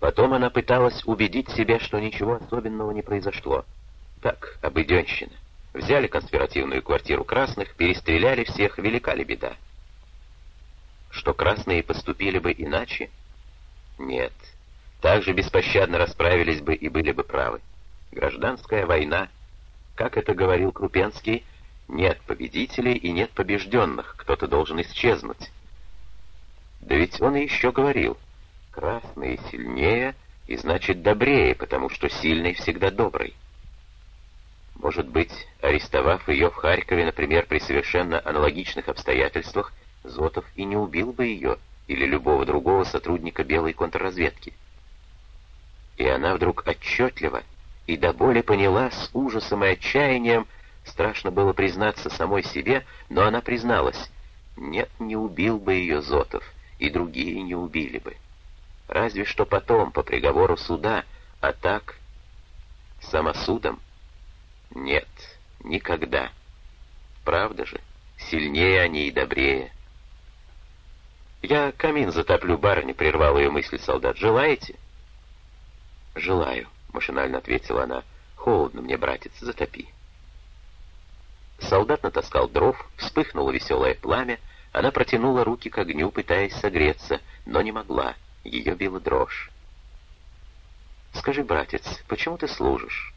Потом она пыталась убедить себя, что ничего особенного не произошло. Так, обыденщина. Взяли конспиративную квартиру красных, перестреляли всех, велика ли беда? Что красные поступили бы иначе? Нет. Так же беспощадно расправились бы и были бы правы. Гражданская война. Как это говорил Крупенский, нет победителей и нет побежденных, кто-то должен исчезнуть. Да ведь он и еще говорил, красные сильнее и значит добрее, потому что сильный всегда добрый. Может быть, арестовав ее в Харькове, например, при совершенно аналогичных обстоятельствах, Зотов и не убил бы ее или любого другого сотрудника белой контрразведки. И она вдруг отчетливо и до боли поняла с ужасом и отчаянием, страшно было признаться самой себе, но она призналась, нет, не убил бы ее Зотов, и другие не убили бы. Разве что потом, по приговору суда, а так, самосудом? Нет, никогда. Правда же, сильнее они и добрее. «Я камин затоплю, барыня», — прервал ее мысли солдат. «Желаете?» «Желаю», — машинально ответила она. «Холодно мне, братец, затопи». Солдат натаскал дров, вспыхнуло веселое пламя, она протянула руки к огню, пытаясь согреться, но не могла, ее била дрожь. «Скажи, братец, почему ты служишь?»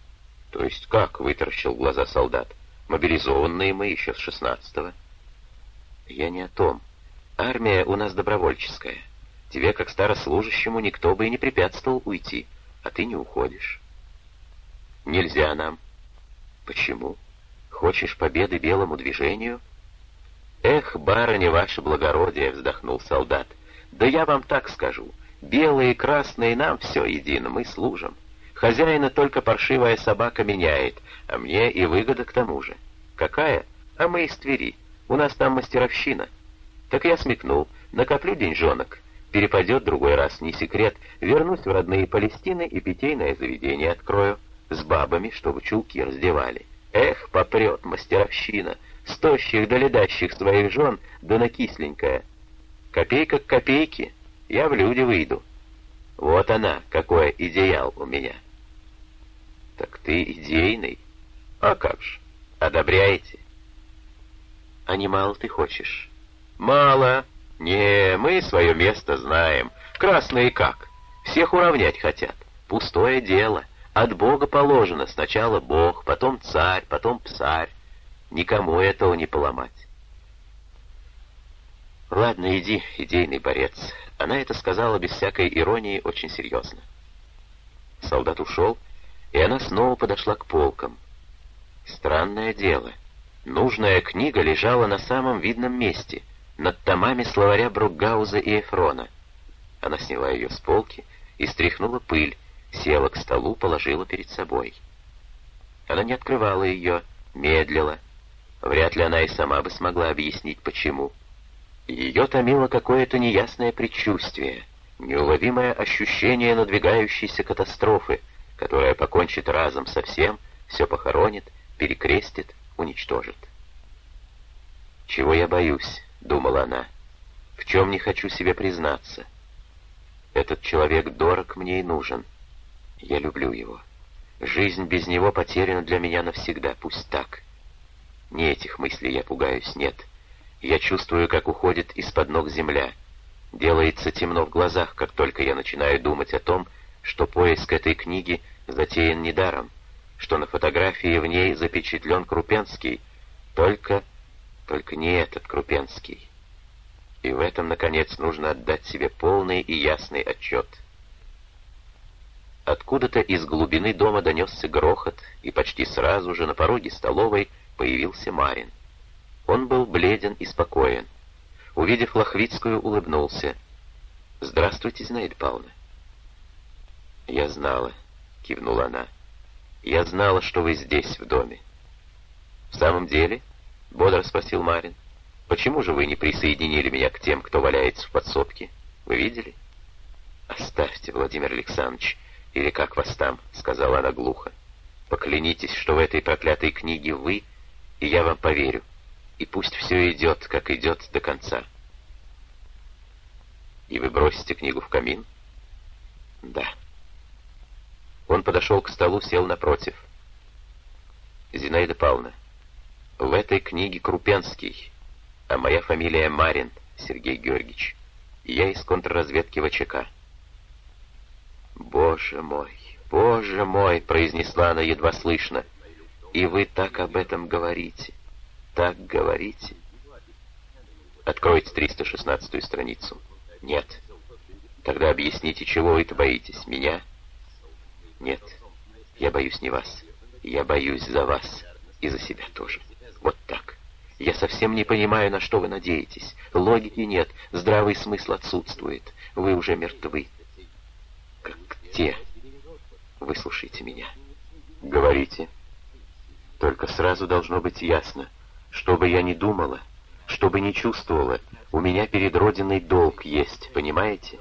«То есть как?» — вытаращил глаза солдат. «Мобилизованные мы еще с шестнадцатого». «Я не о том. Армия у нас добровольческая. Тебе, как старослужащему, никто бы и не препятствовал уйти, а ты не уходишь». «Нельзя нам». «Почему? Хочешь победы белому движению?» «Эх, барыня, ваше благородие!» — вздохнул солдат. «Да я вам так скажу. Белые и красные нам все едино, мы служим. Хозяина только паршивая собака меняет, а мне и выгода к тому же. Какая? А мы из Твери. У нас там мастеровщина. Так я смекнул, накоплю деньжонок. Перепадет другой раз, не секрет. Вернусь в родные Палестины и питейное заведение открою. С бабами, чтобы чулки раздевали. Эх, попрет мастеровщина. С тощих до ледащих своих жен, да на кисленькое. Копейка к копейке, я в люди выйду. Вот она, какой идеал у меня. Так ты идейный? А как же, одобряете? А немало ты хочешь? Мало. Не, мы свое место знаем. Красные как? Всех уравнять хотят. Пустое дело. От Бога положено. Сначала Бог, потом царь, потом псарь. Никому этого не поломать. Ладно, иди, идейный борец. Она это сказала без всякой иронии очень серьезно. Солдат ушел, и она снова подошла к полкам. Странное дело. Нужная книга лежала на самом видном месте, над томами словаря Бруггауза и Эфрона. Она сняла ее с полки и стряхнула пыль, села к столу, положила перед собой. Она не открывала ее, медлила. Вряд ли она и сама бы смогла объяснить, почему. Ее томило какое-то неясное предчувствие, неуловимое ощущение надвигающейся катастрофы — которая покончит разом со всем, все похоронит, перекрестит, уничтожит. «Чего я боюсь?» — думала она. «В чем не хочу себе признаться? Этот человек дорог мне и нужен. Я люблю его. Жизнь без него потеряна для меня навсегда, пусть так. Не этих мыслей я пугаюсь, нет. Я чувствую, как уходит из-под ног земля. Делается темно в глазах, как только я начинаю думать о том, что поиск этой книги затеян недаром, что на фотографии в ней запечатлен Крупенский, только, только не этот Крупенский. И в этом, наконец, нужно отдать себе полный и ясный отчет. Откуда-то из глубины дома донесся грохот, и почти сразу же на пороге столовой появился Марин. Он был бледен и спокоен. Увидев Лохвицкую, улыбнулся. «Здравствуйте, Зинаида Павловна». «Я знала», — кивнула она. «Я знала, что вы здесь, в доме». «В самом деле?» — бодро спросил Марин. «Почему же вы не присоединили меня к тем, кто валяется в подсобке? Вы видели?» «Оставьте, Владимир Александрович, или как вас там?» — сказала она глухо. «Поклянитесь, что в этой проклятой книге вы, и я вам поверю, и пусть все идет, как идет до конца». «И вы бросите книгу в камин?» Да. Он подошел к столу, сел напротив. Зинаида Павловна, в этой книге Крупенский, а моя фамилия Марин, Сергей Георгиевич. Я из контрразведки ВЧК. «Боже мой, боже мой!» — произнесла она едва слышно. «И вы так об этом говорите, так говорите». Откройте 316-ю страницу. Нет. Тогда объясните, чего вы-то боитесь? Меня? Нет. Я боюсь не вас. Я боюсь за вас и за себя тоже. Вот так. Я совсем не понимаю, на что вы надеетесь. Логики нет, здравый смысл отсутствует. Вы уже мертвы. Как те. Выслушайте меня. Говорите. Только сразу должно быть ясно, что бы я ни думала, что бы ни чувствовала, у меня перед Родиной долг есть, понимаете?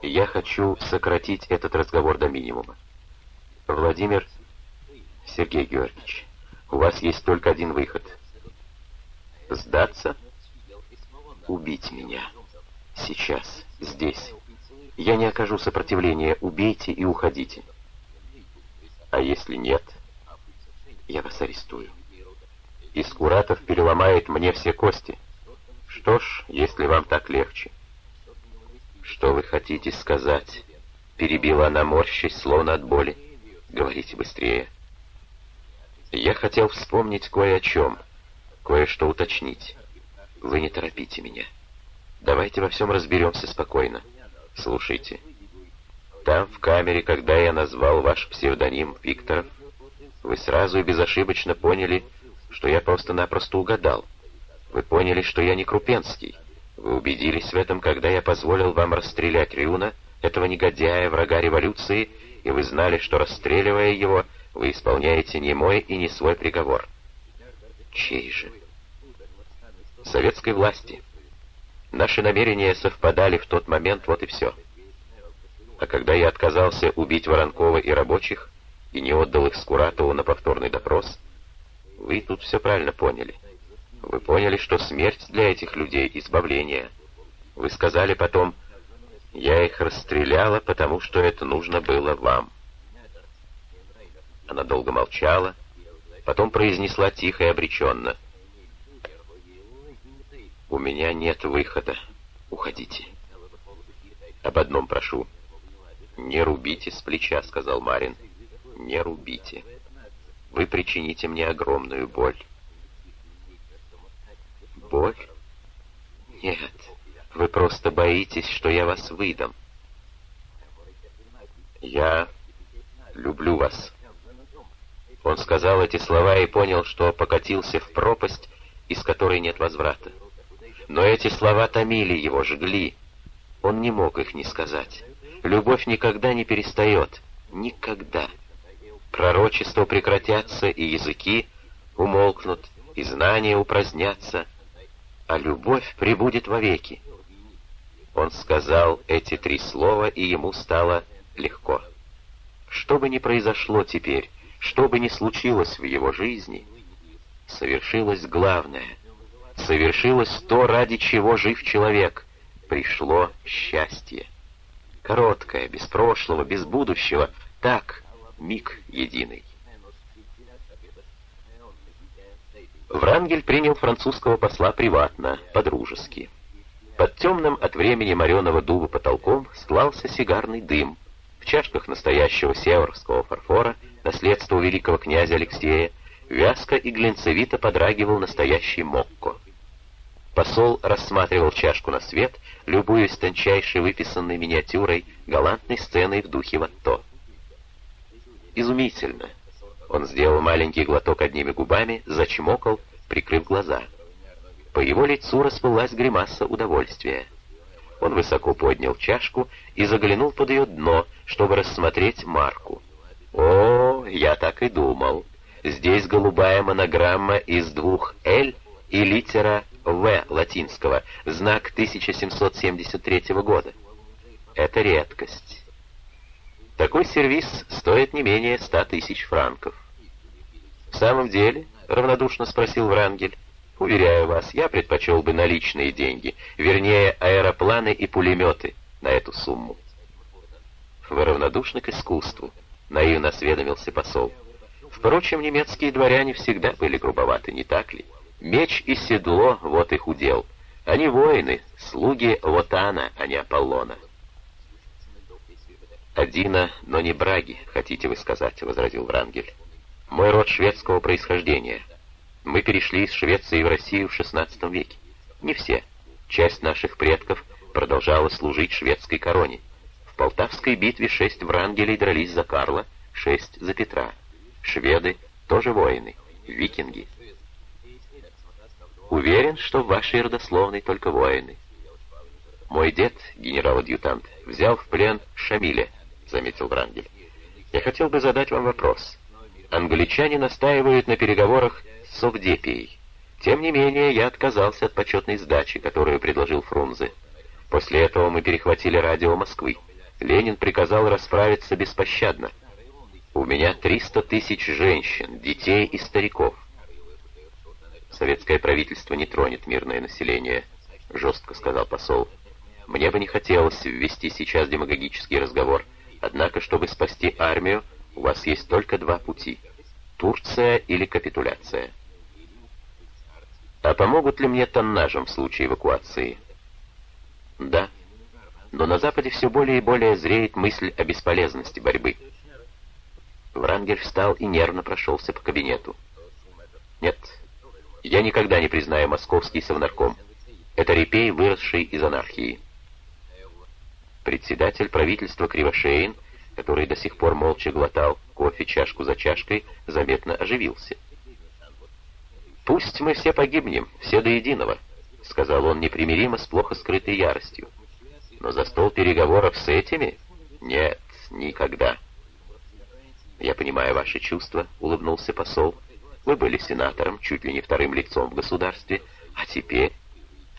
Я хочу сократить этот разговор до минимума. Владимир Сергей Георгиевич, у вас есть только один выход — Сдаться? Убить меня. Сейчас, здесь. Я не окажу сопротивления. Убейте и уходите. А если нет, я вас арестую. Искуратов переломает мне все кости. Что ж, если вам так легче. Что вы хотите сказать? Перебила она морщись, словно от боли. Говорите быстрее. Я хотел вспомнить кое о чем — кое-что уточнить. Вы не торопите меня. Давайте во всем разберемся спокойно. Слушайте. Там, в камере, когда я назвал ваш псевдоним Викторов, вы сразу и безошибочно поняли, что я просто-напросто угадал. Вы поняли, что я не Крупенский. Вы убедились в этом, когда я позволил вам расстрелять Рюна, этого негодяя, врага революции, и вы знали, что, расстреливая его, вы исполняете не мой и не свой приговор. Чей же? Советской власти. Наши намерения совпадали в тот момент, вот и все. А когда я отказался убить Воронкова и рабочих, и не отдал их Скуратову на повторный допрос, вы тут все правильно поняли. Вы поняли, что смерть для этих людей — избавление. Вы сказали потом, я их расстреляла, потому что это нужно было вам. Она долго молчала, Потом произнесла тихо и обреченно. «У меня нет выхода. Уходите. Об одном прошу. Не рубите с плеча», — сказал Марин. «Не рубите. Вы причините мне огромную боль». «Боль? Нет, вы просто боитесь, что я вас выдам». «Я люблю вас», он сказал эти слова и понял, что покатился в пропасть, из которой нет возврата. Но эти слова томили его, жгли. Он не мог их не сказать. Любовь никогда не перестает. Никогда. Пророчества прекратятся, и языки умолкнут, и знания упразднятся, а любовь прибудет вовеки. Он сказал эти три слова, и ему стало легко. Что бы ни произошло теперь, что бы ни случилось в его жизни, совершилось главное. Совершилось то, ради чего жив человек. Пришло счастье. Короткое, без прошлого, без будущего. Так, миг единый. Врангель принял французского посла приватно, по-дружески. Под темным от времени мореного дуба потолком склался сигарный дым. В чашках настоящего северского фарфора наследство великого князя Алексея, вязко и глинцевито подрагивал настоящий мокко. Посол рассматривал чашку на свет, любуясь тончайшей выписанной миниатюрой галантной сценой в духе Ватто. Изумительно. Он сделал маленький глоток одними губами, зачмокал, прикрыв глаза. По его лицу расплылась гримаса удовольствия. Он высоко поднял чашку и заглянул под ее дно, чтобы рассмотреть марку. О, я так и думал. Здесь голубая монограмма из двух «Л» и литера «В» латинского, знак 1773 года. Это редкость. Такой сервис стоит не менее ста тысяч франков. «В самом деле?» — равнодушно спросил Врангель. «Уверяю вас, я предпочел бы наличные деньги, вернее, аэропланы и пулеметы на эту сумму». Вы равнодушны к искусству, наивно осведомился посол. Впрочем, немецкие дворяне всегда были грубоваты, не так ли? Меч и седло — вот их удел. Они воины, слуги Лотана, а не Аполлона. «Одина, но не Браги, хотите вы сказать», — возразил Врангель. «Мой род шведского происхождения. Мы перешли из Швеции в Россию в XVI веке. Не все. Часть наших предков продолжала служить шведской короне. В Полтавской битве шесть Врангелей дрались за Карла, шесть за Петра. Шведы тоже воины, викинги. Уверен, что в вашей родословной только воины. Мой дед, генерал-адъютант, взял в плен Шамиля, заметил Врангель. Я хотел бы задать вам вопрос. Англичане настаивают на переговорах с Совдепией. Тем не менее, я отказался от почетной сдачи, которую предложил Фрунзе. После этого мы перехватили радио Москвы. Ленин приказал расправиться беспощадно. У меня 300 тысяч женщин, детей и стариков. Советское правительство не тронет мирное население, жестко сказал посол. Мне бы не хотелось ввести сейчас демагогический разговор, однако, чтобы спасти армию, у вас есть только два пути — Турция или капитуляция. А помогут ли мне тоннажем в случае эвакуации? Да. Но на Западе все более и более зреет мысль о бесполезности борьбы. Врангель встал и нервно прошелся по кабинету. Нет, я никогда не признаю московский совнарком. Это репей, выросший из анархии. Председатель правительства Кривошеин, который до сих пор молча глотал кофе чашку за чашкой, заметно оживился. «Пусть мы все погибнем, все до единого», — сказал он непримиримо с плохо скрытой яростью. «Но за стол переговоров с этими? Нет, никогда». «Я понимаю ваши чувства», — улыбнулся посол. «Вы были сенатором, чуть ли не вторым лицом в государстве, а теперь...»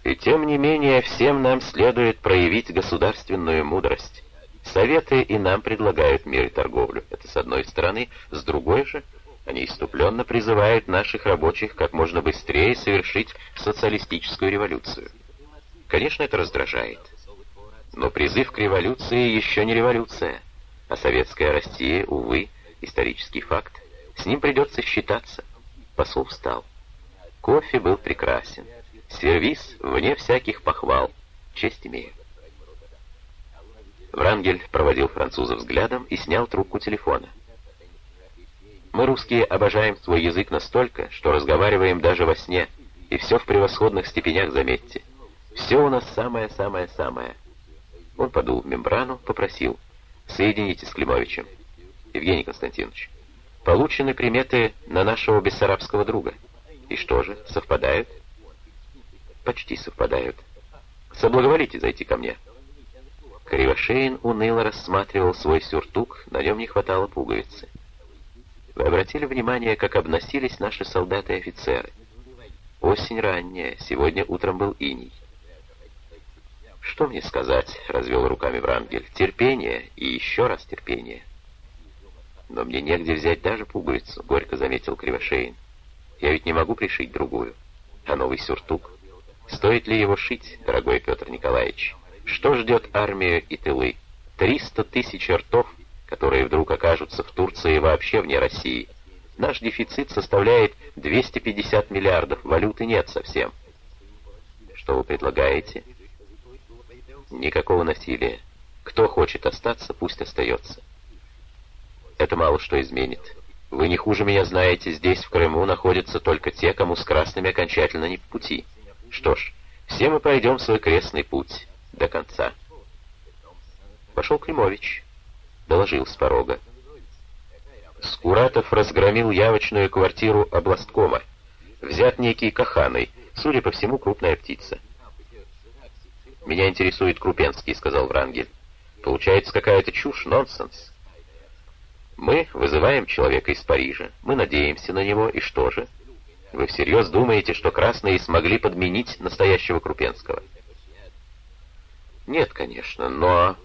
«И тем не менее всем нам следует проявить государственную мудрость. Советы и нам предлагают мир и торговлю. Это с одной стороны. С другой же, они иступленно призывают наших рабочих как можно быстрее совершить социалистическую революцию. Конечно, это раздражает. Но призыв к революции еще не революция, а советская Россия, увы, исторический факт. С ним придется считаться. Посол встал. Кофе был прекрасен. Сервис вне всяких похвал. Честь имею. Врангель проводил француза взглядом и снял трубку телефона. Мы, русские, обожаем свой язык настолько, что разговариваем даже во сне, и все в превосходных степенях, заметьте. Все у нас самое-самое-самое. Он подул в мембрану, попросил. Соедините с Климовичем. Евгений Константинович, получены приметы на нашего бессарабского друга. И что же, совпадают? Почти совпадают. Соблаговолите зайти ко мне. Кривошеин уныло рассматривал свой сюртук, на нем не хватало пуговицы. Вы обратили внимание, как обносились наши солдаты и офицеры? Осень ранняя, сегодня утром был иней. «Что мне сказать?» — развел руками Врангель. «Терпение и еще раз терпение». «Но мне негде взять даже пуговицу», — горько заметил Кривошеин. «Я ведь не могу пришить другую. А новый сюртук? Стоит ли его шить, дорогой Петр Николаевич? Что ждет армию и тылы? Триста тысяч ртов, которые вдруг окажутся в Турции и вообще вне России. Наш дефицит составляет 250 миллиардов, валюты нет совсем. Что вы предлагаете? Никакого насилия. Кто хочет остаться, пусть остается это мало что изменит. Вы не хуже меня знаете, здесь, в Крыму, находятся только те, кому с красными окончательно не по пути. Что ж, все мы пройдем свой крестный путь до конца. Пошел Климович, доложил с порога. Скуратов разгромил явочную квартиру областкома. Взят некий Каханой, судя по всему, крупная птица. «Меня интересует Крупенский», — сказал Врангель. «Получается какая-то чушь, нонсенс. Мы вызываем человека из Парижа, мы надеемся на него, и что же? Вы всерьез думаете, что красные смогли подменить настоящего Крупенского? Нет, конечно, но...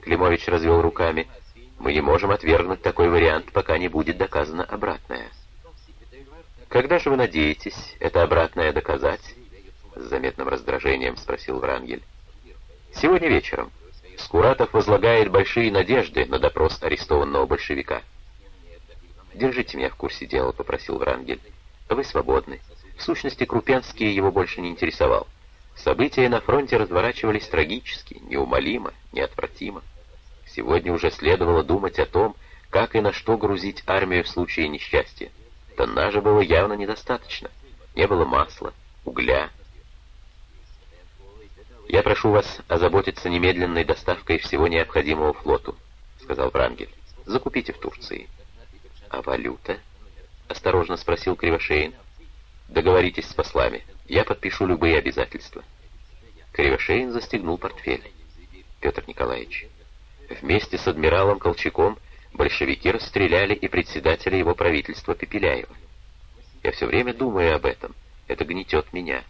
Климович развел руками. Мы не можем отвергнуть такой вариант, пока не будет доказано обратное. Когда же вы надеетесь это обратное доказать? С заметным раздражением спросил Врангель. Сегодня вечером. Скуратов возлагает большие надежды на допрос арестованного большевика. «Держите меня в курсе дела», — попросил Врангель. «Вы свободны». В сущности, Крупенский его больше не интересовал. События на фронте разворачивались трагически, неумолимо, неотвратимо. Сегодня уже следовало думать о том, как и на что грузить армию в случае несчастья. Тоннажа было явно недостаточно. Не было масла, угля. «Я прошу вас озаботиться немедленной доставкой всего необходимого флоту», — сказал Врангель. «Закупите в Турции». «А валюта?» — осторожно спросил Кривошеин. «Договоритесь с послами. Я подпишу любые обязательства». Кривошеин застегнул портфель. «Петр Николаевич, вместе с адмиралом Колчаком большевики расстреляли и председателя его правительства Пепеляева. Я все время думаю об этом. Это гнетет меня».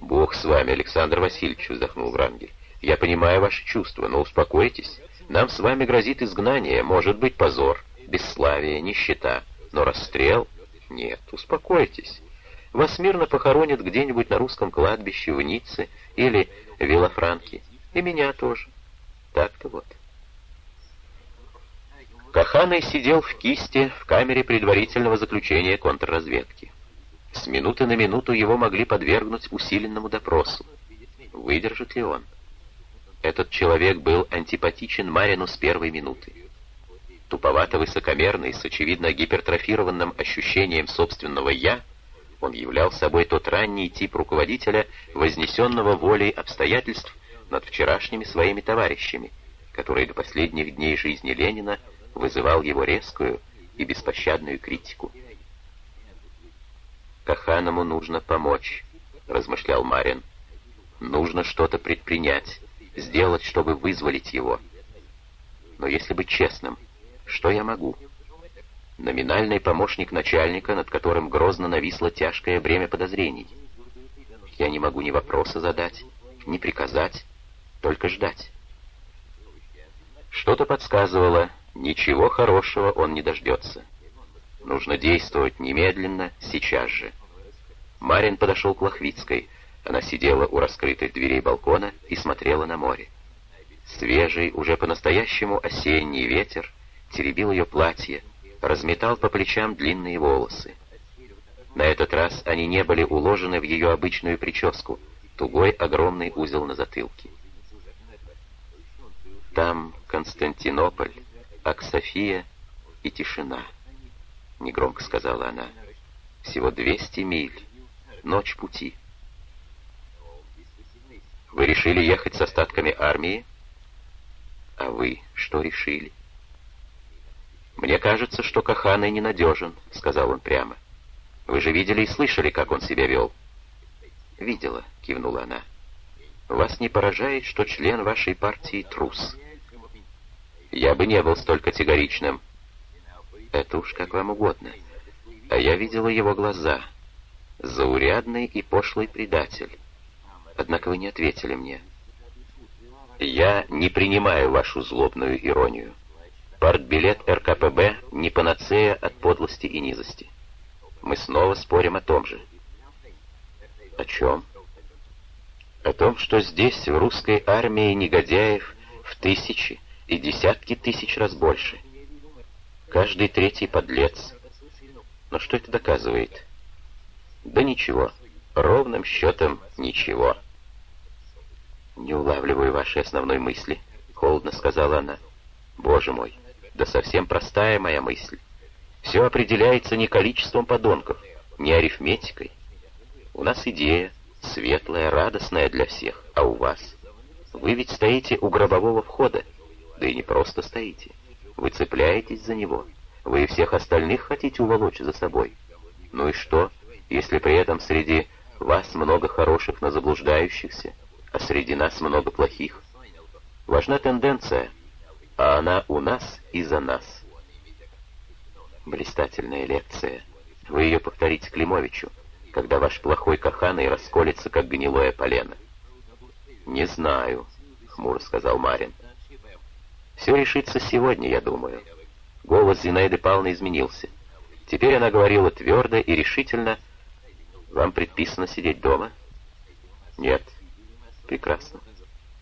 «Бог с вами, Александр Васильевич», — вздохнул Врангель. «Я понимаю ваши чувства, но успокойтесь. Нам с вами грозит изгнание, может быть позор, бесславие, нищета. Но расстрел? Нет, успокойтесь. Вас мирно похоронят где-нибудь на русском кладбище в Ницце или Вилофранке. И меня тоже. Так-то вот. Каханый сидел в кисте в камере предварительного заключения контрразведки. С минуты на минуту его могли подвергнуть усиленному допросу. Выдержит ли он? Этот человек был антипатичен Марину с первой минуты. Туповато-высокомерный, с очевидно гипертрофированным ощущением собственного «я», он являл собой тот ранний тип руководителя, вознесенного волей обстоятельств над вчерашними своими товарищами, который до последних дней жизни Ленина вызывал его резкую и беспощадную критику. «Каханому нужно помочь», — размышлял Марин. «Нужно что-то предпринять, сделать, чтобы вызволить его. Но если быть честным, что я могу?» номинальный помощник начальника, над которым грозно нависло тяжкое бремя подозрений. Я не могу ни вопроса задать, ни приказать, только ждать. Что-то подсказывало, ничего хорошего он не дождется. Нужно действовать немедленно, сейчас же. Марин подошел к Лохвицкой. Она сидела у раскрытых дверей балкона и смотрела на море. Свежий, уже по-настоящему осенний ветер теребил ее платье, разметал по плечам длинные волосы. На этот раз они не были уложены в ее обычную прическу, тугой огромный узел на затылке. Там Константинополь, Аксофия и тишина, — негромко сказала она. Всего двести миль, ночь пути. Вы решили ехать с остатками армии? А вы что решили? — «Мне кажется, что Каханый ненадежен», — сказал он прямо. «Вы же видели и слышали, как он себя вел?» «Видела», — кивнула она. «Вас не поражает, что член вашей партии трус?» «Я бы не был столь категоричным». «Это уж как вам угодно. А я видела его глаза. Заурядный и пошлый предатель. Однако вы не ответили мне». «Я не принимаю вашу злобную иронию». Партбилет РКПБ не панацея от подлости и низости. Мы снова спорим о том же. О чем? О том, что здесь, в русской армии, негодяев в тысячи и десятки тысяч раз больше. Каждый третий подлец. Но что это доказывает? Да ничего. Ровным счетом ничего. «Не улавливаю вашей основной мысли», — холодно сказала она. «Боже мой, да совсем простая моя мысль. Все определяется не количеством подонков, не арифметикой. У нас идея, светлая, радостная для всех, а у вас? Вы ведь стоите у гробового входа, да и не просто стоите. Вы цепляетесь за него. Вы и всех остальных хотите уволочь за собой. Ну и что, если при этом среди вас много хороших, но заблуждающихся, а среди нас много плохих? Важна тенденция — а она у нас и за нас. Блистательная лекция. Вы ее повторите Климовичу, когда ваш плохой каханый расколется, как гнилое полено. «Не знаю», — хмуро сказал Марин. «Все решится сегодня, я думаю». Голос Зинаиды Павловны изменился. Теперь она говорила твердо и решительно. «Вам предписано сидеть дома?» «Нет». «Прекрасно.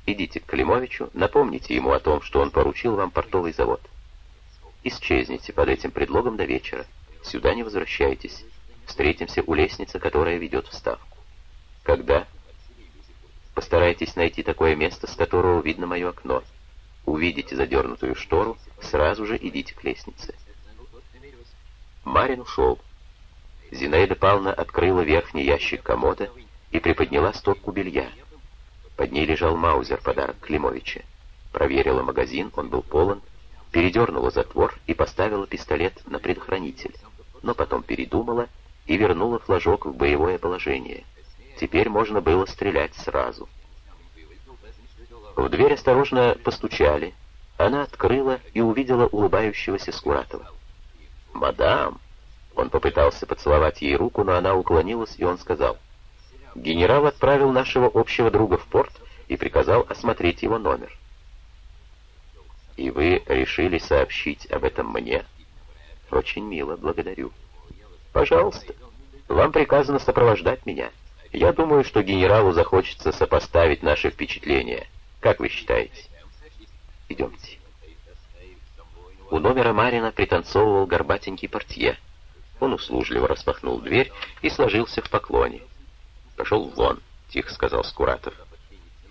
Идите к Климовичу, напомните ему о том, что он поручил вам портовый завод. Исчезните под этим предлогом до вечера. Сюда не возвращайтесь. Встретимся у лестницы, которая ведет в Ставку. Когда? Постарайтесь найти такое место, с которого видно мое окно. Увидите задернутую штору, сразу же идите к лестнице. Марин ушел. Зинаида Павловна открыла верхний ящик комода и приподняла стопку белья. Под ней лежал маузер, подарок Климовича. Проверила магазин, он был полон, передернула затвор и поставила пистолет на предохранитель, но потом передумала и вернула флажок в боевое положение. Теперь можно было стрелять сразу. В дверь осторожно постучали. Она открыла и увидела улыбающегося Скуратова. «Мадам!» Он попытался поцеловать ей руку, но она уклонилась, и он сказал. «Генерал отправил нашего общего друга в порт и приказал осмотреть его номер». «И вы решили сообщить об этом мне?» «Очень мило, благодарю». «Пожалуйста. Вам приказано сопровождать меня. Я думаю, что генералу захочется сопоставить наши впечатления». Как вы считаете? Идемте. У номера Марина пританцовывал горбатенький портье. Он услужливо распахнул дверь и сложился в поклоне. «Пошел вон», — тихо сказал Скуратов.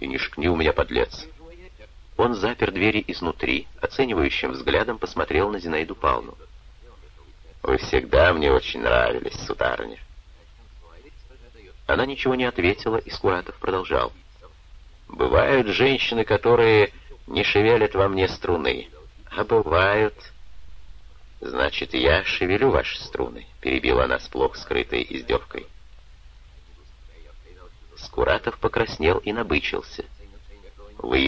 «И не шкни у меня, подлец». Он запер двери изнутри, оценивающим взглядом посмотрел на Зинаиду Павловну. «Вы всегда мне очень нравились, сударыня». Она ничего не ответила, и Скуратов продолжал. Бывают женщины, которые не шевелят во мне струны, а бывают... «Значит, я шевелю ваши струны», — перебила она с плохо скрытой издевкой. Скуратов покраснел и набычился. «Вы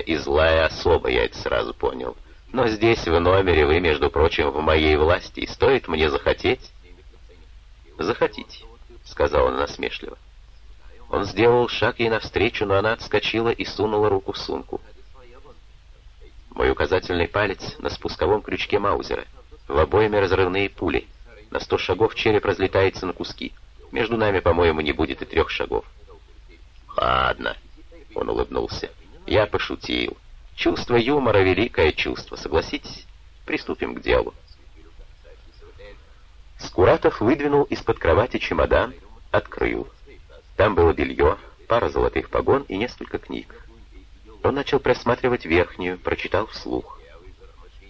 и злая особа, я это сразу понял. Но здесь, в номере, вы, между прочим, в моей власти, и стоит мне захотеть...» «Захотите», — сказала она насмешливо. Он сделал шаг ей навстречу, но она отскочила и сунула руку в сумку. Мой указательный палец на спусковом крючке Маузера. В обойме разрывные пули. На сто шагов череп разлетается на куски. Между нами, по-моему, не будет и трех шагов. «Ладно», — он улыбнулся. «Я пошутил. Чувство юмора — великое чувство, согласитесь? Приступим к делу». Скуратов выдвинул из-под кровати чемодан, открыл. Там было белье, пара золотых погон и несколько книг. Он начал просматривать верхнюю, прочитал вслух.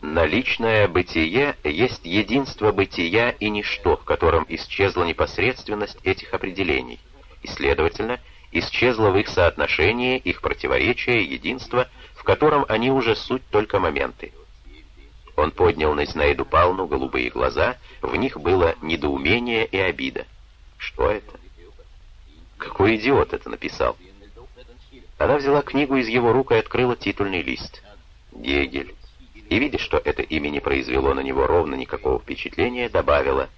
«Наличное бытие есть единство бытия и ничто, в котором исчезла непосредственность этих определений, и, следовательно, исчезло в их соотношении, их противоречие, единство, в котором они уже суть только моменты». Он поднял на Зинаиду Павловну голубые глаза, в них было недоумение и обида. «Что это?» Какой идиот это написал? Она взяла книгу из его рук и открыла титульный лист. Гегель. И, видя, что это имя не произвело на него ровно никакого впечатления, добавила.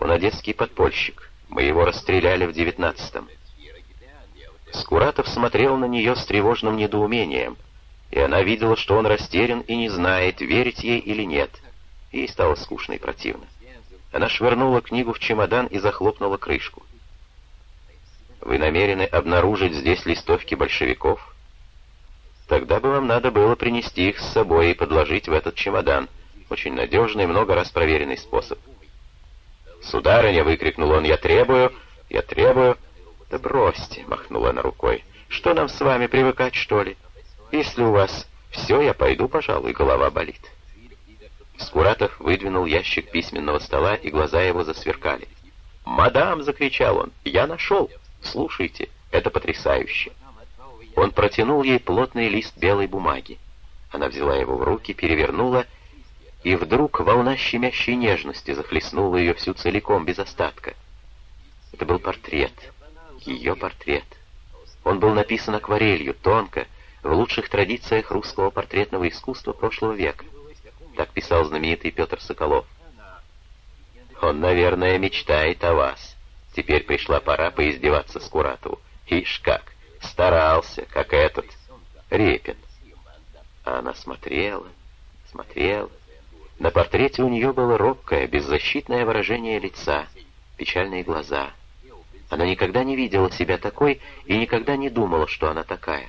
Он одесский подпольщик. Мы его расстреляли в девятнадцатом. Скуратов смотрел на нее с тревожным недоумением, и она видела, что он растерян и не знает, верить ей или нет. Ей стало скучно и противно. Она швырнула книгу в чемодан и захлопнула крышку. Вы намерены обнаружить здесь листовки большевиков? Тогда бы вам надо было принести их с собой и подложить в этот чемодан. Очень надежный, много раз проверенный способ. «Сударыня!» — выкрикнул он. «Я требую! Я требую!» «Да бросьте!» — махнула она рукой. «Что нам с вами, привыкать, что ли? Если у вас все, я пойду, пожалуй, голова болит». Скуратов выдвинул ящик письменного стола, и глаза его засверкали. «Мадам!» — закричал он. «Я нашел!» Слушайте, это потрясающе. Он протянул ей плотный лист белой бумаги. Она взяла его в руки, перевернула, и вдруг волна щемящей нежности захлестнула ее всю целиком, без остатка. Это был портрет, ее портрет. Он был написан акварелью, тонко, в лучших традициях русского портретного искусства прошлого века. Так писал знаменитый Петр Соколов. Он, наверное, мечтает о вас. Теперь пришла пора поиздеваться с Куратову. Ишь как, старался, как этот, Репин. А она смотрела, смотрела. На портрете у нее было робкое, беззащитное выражение лица, печальные глаза. Она никогда не видела себя такой и никогда не думала, что она такая.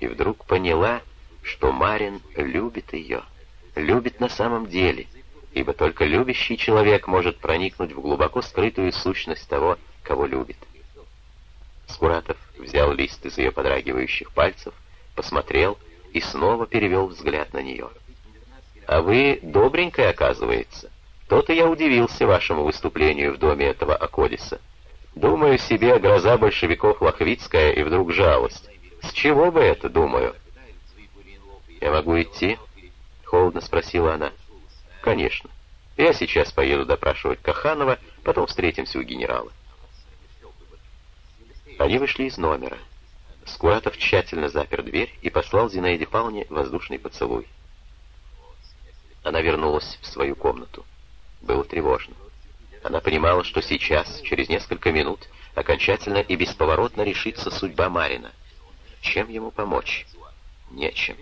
И вдруг поняла, что Марин любит ее, любит на самом деле, ибо только любящий человек может проникнуть в глубоко скрытую сущность того, кого любит. Скуратов взял лист из ее подрагивающих пальцев, посмотрел и снова перевел взгляд на нее. «А вы добренькая, оказывается. То-то я удивился вашему выступлению в доме этого Акодиса. Думаю себе, гроза большевиков Лохвицкая и вдруг жалость. С чего бы это, думаю?» «Я могу идти?» — холодно спросила она. «Конечно. Я сейчас поеду допрашивать Каханова, потом встретимся у генерала». Они вышли из номера. Скуратов тщательно запер дверь и послал Зинаиде Павловне воздушный поцелуй. Она вернулась в свою комнату. Было тревожно. Она понимала, что сейчас, через несколько минут, окончательно и бесповоротно решится судьба Марина. Чем ему помочь? Нечем.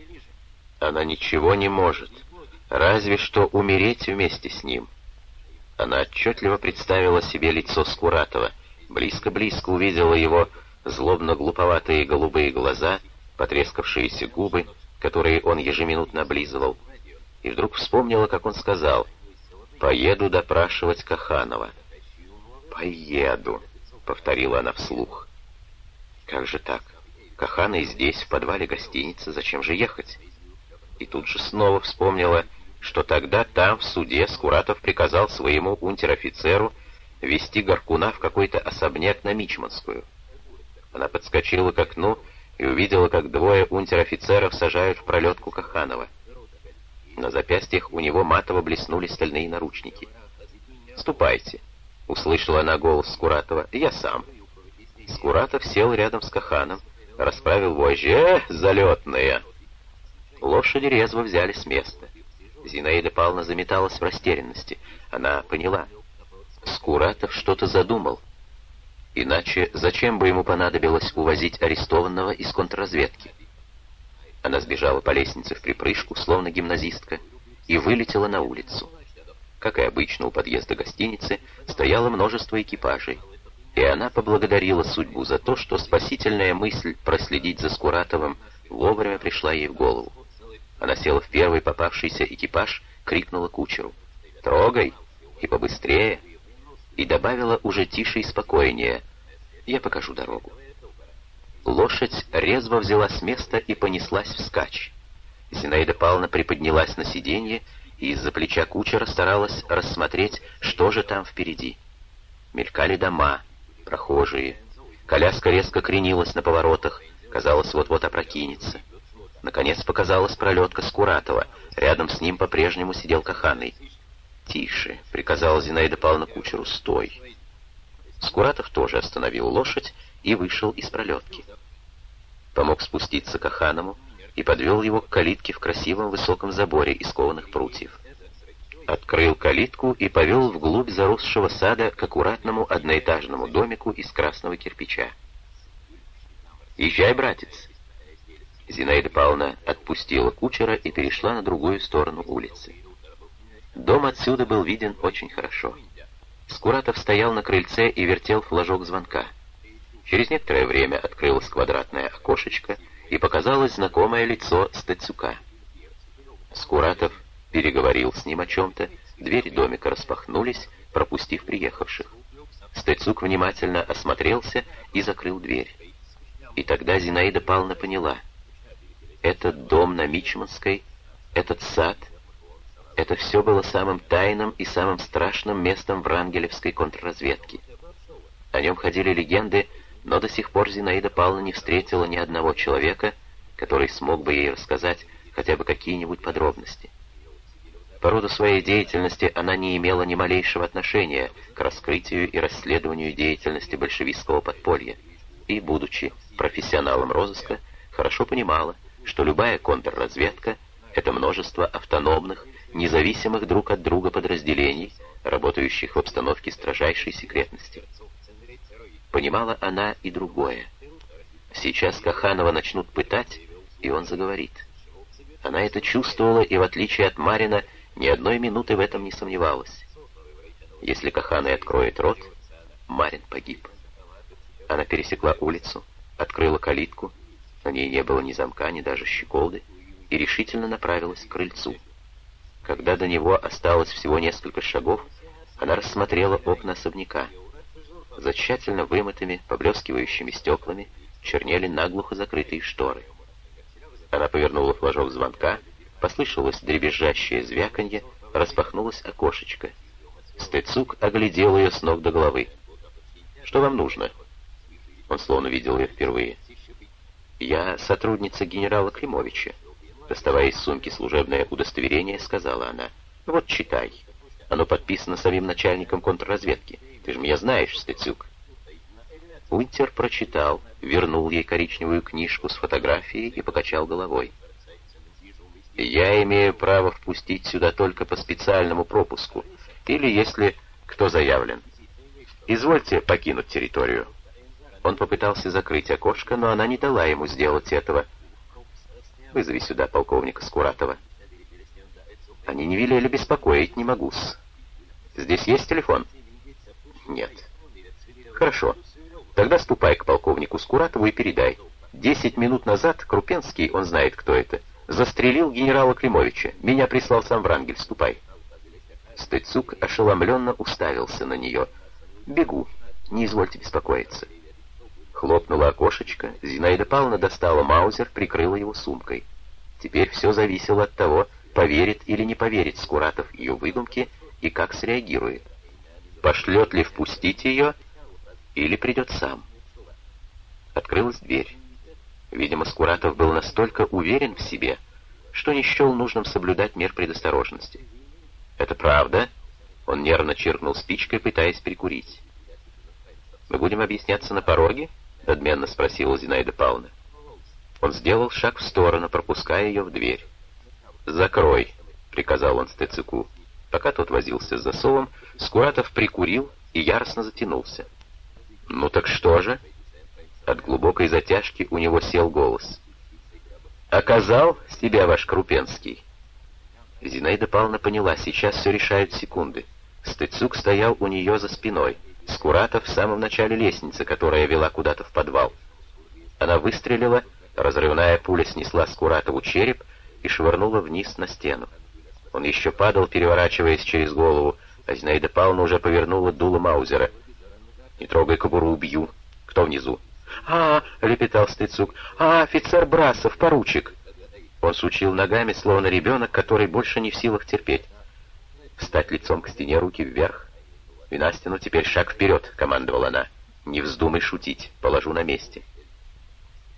Она ничего не может, разве что умереть вместе с ним. Она отчетливо представила себе лицо Скуратова — Близко-близко увидела его злобно-глуповатые голубые глаза, потрескавшиеся губы, которые он ежеминутно облизывал, и вдруг вспомнила, как он сказал «Поеду допрашивать Каханова». «Поеду», — повторила она вслух. «Как же так? Кахана и здесь, в подвале гостиницы, зачем же ехать?» И тут же снова вспомнила, что тогда там, в суде, Скуратов приказал своему унтер-офицеру вести Горкуна в какой-то особняк на Мичманскую. Она подскочила к окну и увидела, как двое унтер-офицеров сажают в пролетку Каханова. На запястьях у него матово блеснули стальные наручники. «Ступайте», — услышала она голос Скуратова, — «я сам». Скуратов сел рядом с Каханом, расправил вожжи. «Э, залетные!» Лошади резво взяли с места. Зинаида Павловна заметалась в растерянности. Она поняла — Скуратов что-то задумал. Иначе зачем бы ему понадобилось увозить арестованного из контрразведки? Она сбежала по лестнице в припрыжку, словно гимназистка, и вылетела на улицу. Как и обычно у подъезда гостиницы, стояло множество экипажей, и она поблагодарила судьбу за то, что спасительная мысль проследить за Скуратовым вовремя пришла ей в голову. Она села в первый попавшийся экипаж, крикнула кучеру «Трогай! И побыстрее!» И добавила уже тише и спокойнее. «Я покажу дорогу». Лошадь резво взяла с места и понеслась вскачь. Зинаида Павловна приподнялась на сиденье и из-за плеча кучера старалась рассмотреть, что же там впереди. Мелькали дома, прохожие. Коляска резко кренилась на поворотах, казалось, вот-вот опрокинется. Наконец показалась пролетка Скуратова. Рядом с ним по-прежнему сидел Каханый. «Тише», — приказала Зинаида Павловна кучеру, — «стой». Скуратов тоже остановил лошадь и вышел из пролетки. Помог спуститься к Аханому и подвел его к калитке в красивом высоком заборе из кованых прутьев. Открыл калитку и повел вглубь заросшего сада к аккуратному одноэтажному домику из красного кирпича. «Езжай, братец!» Зинаида Павловна отпустила кучера и перешла на другую сторону улицы. Дом отсюда был виден очень хорошо. Скуратов стоял на крыльце и вертел флажок звонка. Через некоторое время открылось квадратное окошечко, и показалось знакомое лицо Стацюка. Скуратов переговорил с ним о чем-то, двери домика распахнулись, пропустив приехавших. Стецук внимательно осмотрелся и закрыл дверь. И тогда Зинаида Павловна поняла. Этот дом на Мичманской, этот сад — это все было самым тайным и самым страшным местом врангелевской контрразведки. О нем ходили легенды, но до сих пор Зинаида Павловна не встретила ни одного человека, который смог бы ей рассказать хотя бы какие-нибудь подробности. По роду своей деятельности она не имела ни малейшего отношения к раскрытию и расследованию деятельности большевистского подполья, и, будучи профессионалом розыска, хорошо понимала, что любая контрразведка — это множество автономных, независимых друг от друга подразделений, работающих в обстановке строжайшей секретности. Понимала она и другое. Сейчас Каханова начнут пытать, и он заговорит. Она это чувствовала и, в отличие от Марина, ни одной минуты в этом не сомневалась. Если Каханой откроет рот, Марин погиб. Она пересекла улицу, открыла калитку, на ней не было ни замка, ни даже щеколды, и решительно направилась к крыльцу. Когда до него осталось всего несколько шагов, она рассмотрела окна особняка. За тщательно вымытыми, поблескивающими стеклами чернели наглухо закрытые шторы. Она повернула флажок звонка, послышалось дребезжащее звяканье, распахнулось окошечко. Стецук оглядел ее с ног до головы. «Что вам нужно?» Он словно видел ее впервые. «Я сотрудница генерала Климовича», Доставая из сумки служебное удостоверение, сказала она. «Вот читай. Оно подписано самим начальником контрразведки. Ты же меня знаешь, Стецюк». Унтер прочитал, вернул ей коричневую книжку с фотографией и покачал головой. «Я имею право впустить сюда только по специальному пропуску, или если кто заявлен. Извольте покинуть территорию». Он попытался закрыть окошко, но она не дала ему сделать этого, Вызови сюда полковника Скуратова. Они не велели беспокоить, не могу-с. Здесь есть телефон? Нет. Хорошо. Тогда ступай к полковнику Скуратову и передай. Десять минут назад Крупенский, он знает, кто это, застрелил генерала Климовича. Меня прислал сам Врангель. Ступай. Стыцук ошеломленно уставился на нее. «Бегу. Не извольте беспокоиться». Хлопнуло окошечко, Зинаида Павловна достала маузер, прикрыла его сумкой. Теперь все зависело от того, поверит или не поверит Скуратов ее выдумке и как среагирует. Пошлет ли впустить ее или придет сам. Открылась дверь. Видимо, Скуратов был настолько уверен в себе, что не счел нужным соблюдать мер предосторожности. «Это правда?» Он нервно чиркнул спичкой, пытаясь прикурить. «Мы будем объясняться на пороге?» — надменно спросила Зинаида Павловна. Он сделал шаг в сторону, пропуская ее в дверь. «Закрой», — приказал он Стецеку. Пока тот возился с засовом, Скуратов прикурил и яростно затянулся. «Ну так что же?» От глубокой затяжки у него сел голос. «Оказал себя ваш Крупенский?» Зинаида Павловна поняла, сейчас все решают секунды. Стыцук стоял у нее за спиной. Скуратов в самом начале лестницы, которая вела куда-то в подвал. Она выстрелила, разрывная пуля снесла Скуратову череп и швырнула вниз на стену. Он еще падал, переворачиваясь через голову, а Зинаида Павловна уже повернула дуло Маузера. «Не трогай кобуру, убью. Кто внизу?» «А, — лепетал Стыцук, — а, офицер Брасов, поручик!» Он сучил ногами, словно ребенок, который больше не в силах терпеть. Встать лицом к стене, руки вверх, «И на стену теперь шаг вперед», — командовала она. «Не вздумай шутить, положу на месте».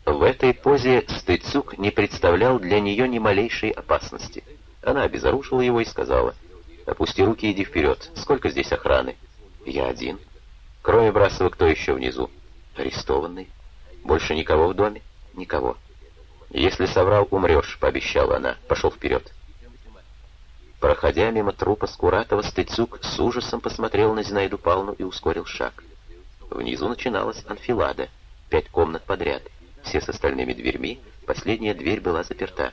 В этой позе Стыцук не представлял для нее ни малейшей опасности. Она обезоружила его и сказала, «Опусти руки и иди вперед. Сколько здесь охраны?» «Я один». «Кроме Брасова, кто еще внизу?» «Арестованный». «Больше никого в доме?» «Никого». «Если соврал, умрешь», — пообещала она. «Пошел вперед». Проходя мимо трупа Скуратова, Стыцук с ужасом посмотрел на Зинаиду Павловну и ускорил шаг. Внизу начиналась анфилада, пять комнат подряд, все с остальными дверьми, последняя дверь была заперта.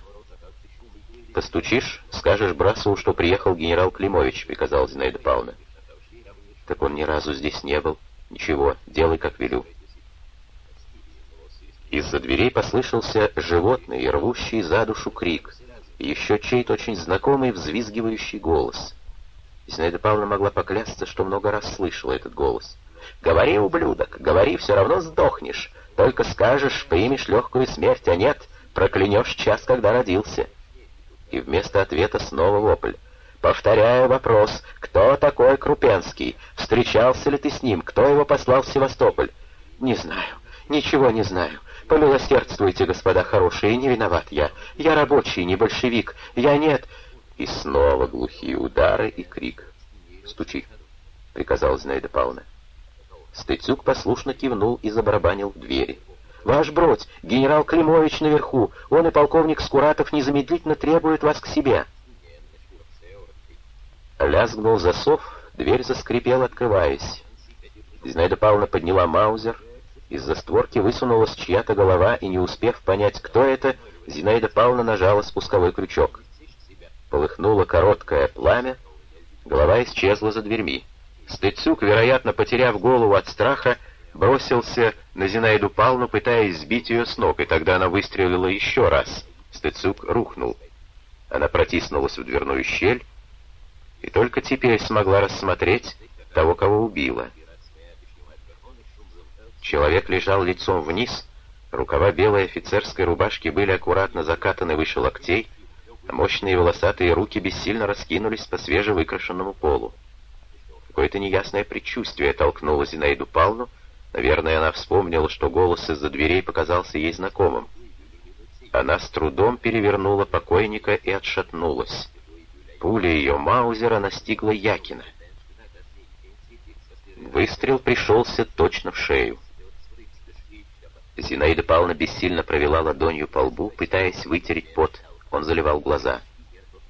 «Постучишь, скажешь Брасову, что приехал генерал Климович», — приказал Зинаида Павловна. «Так он ни разу здесь не был. Ничего, делай, как велю». Из-за дверей послышался животный, рвущий за душу крик — еще чей-то очень знакомый взвизгивающий голос. Зинаида Павловна могла поклясться, что много раз слышала этот голос. «Говори, ублюдок, говори, все равно сдохнешь. Только скажешь, примешь легкую смерть, а нет, проклянешь час, когда родился». И вместо ответа снова вопль. «Повторяю вопрос, кто такой Крупенский? Встречался ли ты с ним? Кто его послал в Севастополь?» «Не знаю, ничего не знаю. Помилосердствуйте, господа хорошие, не виноват я. Я рабочий, не большевик. Я нет...» И снова глухие удары и крик. «Стучи», — приказал Зинаида Павловна. Стыцюк послушно кивнул и забарабанил в двери. «Ваш бродь, генерал Климович наверху. Он и полковник Скуратов незамедлительно требуют вас к себе». Лязгнул засов, дверь заскрипела, открываясь. Зинаида Павловна подняла маузер, из-за створки высунулась чья-то голова, и не успев понять, кто это, Зинаида Павловна нажала спусковой крючок. Полыхнуло короткое пламя, голова исчезла за дверьми. Стыцюк, вероятно, потеряв голову от страха, бросился на Зинаиду Павловну, пытаясь сбить ее с ног, и тогда она выстрелила еще раз. Стыцюк рухнул. Она протиснулась в дверную щель и только теперь смогла рассмотреть того, кого убила. Человек лежал лицом вниз, рукава белой офицерской рубашки были аккуратно закатаны выше локтей, а мощные волосатые руки бессильно раскинулись по свежевыкрашенному полу. Какое-то неясное предчувствие толкнуло Зинаиду Павловну, наверное, она вспомнила, что голос из-за дверей показался ей знакомым. Она с трудом перевернула покойника и отшатнулась. Пуля ее Маузера настигла Якина. Выстрел пришелся точно в шею. Зинаида Павловна бессильно провела ладонью по лбу, пытаясь вытереть пот. Он заливал глаза.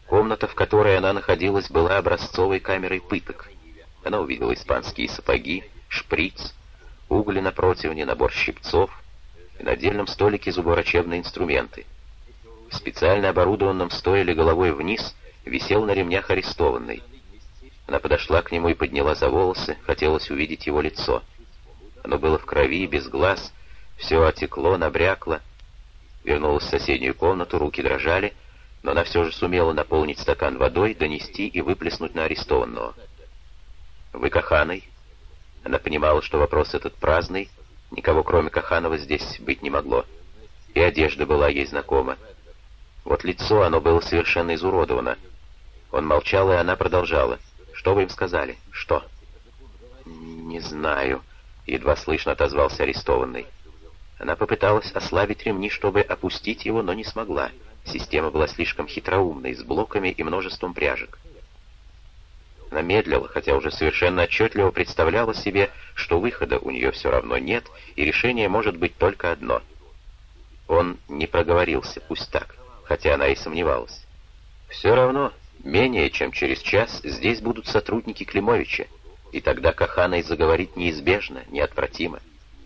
Комната, в которой она находилась, была образцовой камерой пыток. Она увидела испанские сапоги, шприц, угли на противне, набор щипцов и на отдельном столике зубоврачебные инструменты. В специально оборудованном стойле головой вниз висел на ремнях арестованный. Она подошла к нему и подняла за волосы, хотелось увидеть его лицо. Оно было в крови, без глаз, все отекло, набрякло. Вернулась в соседнюю комнату, руки дрожали, но она все же сумела наполнить стакан водой, донести и выплеснуть на арестованного. «Вы Каханой?» Она понимала, что вопрос этот праздный, никого кроме Каханова здесь быть не могло. И одежда была ей знакома. Вот лицо, оно было совершенно изуродовано. Он молчал, и она продолжала. «Что вы им сказали? Что?» «Не знаю», — едва слышно отозвался арестованный. Она попыталась ослабить ремни, чтобы опустить его, но не смогла. Система была слишком хитроумной, с блоками и множеством пряжек. Она медлила, хотя уже совершенно отчетливо представляла себе, что выхода у нее все равно нет, и решение может быть только одно. Он не проговорился, пусть так, хотя она и сомневалась. Все равно, менее чем через час здесь будут сотрудники Климовича, и тогда Каханой заговорит неизбежно, неотвратимо.